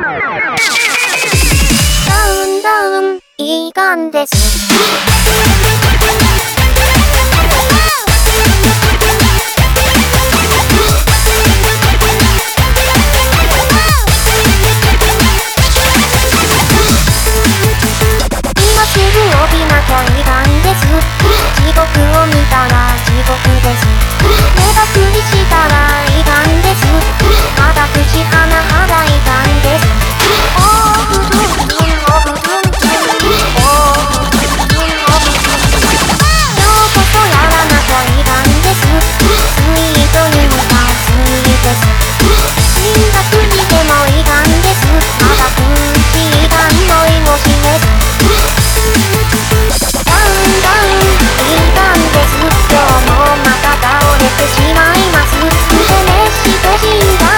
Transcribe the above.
ダウンダウンいい感ですつつしいひん